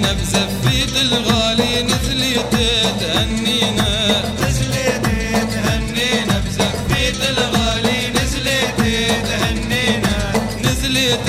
تهنينا بزفيت الغالي نثليت تهنينا نثليت تهنينا بزفيت الغالي نثليت تهنينا نثليت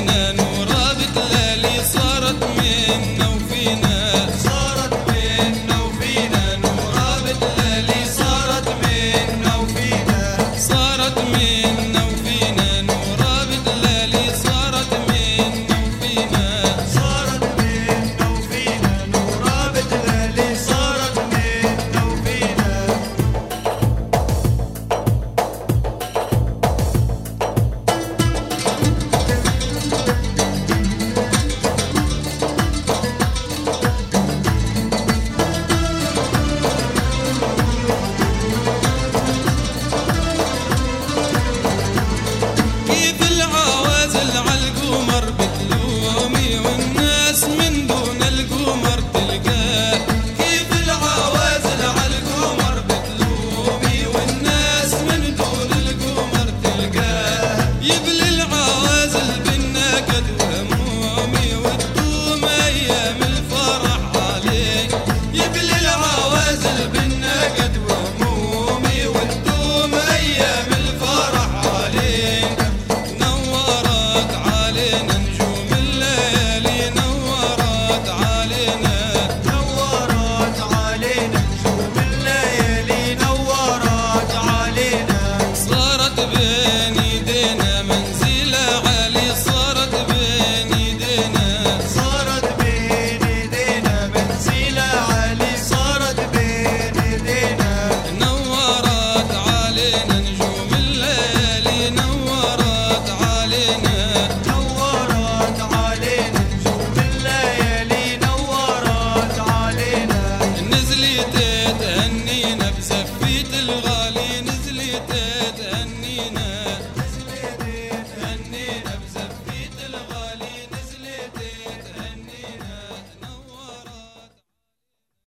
Medine.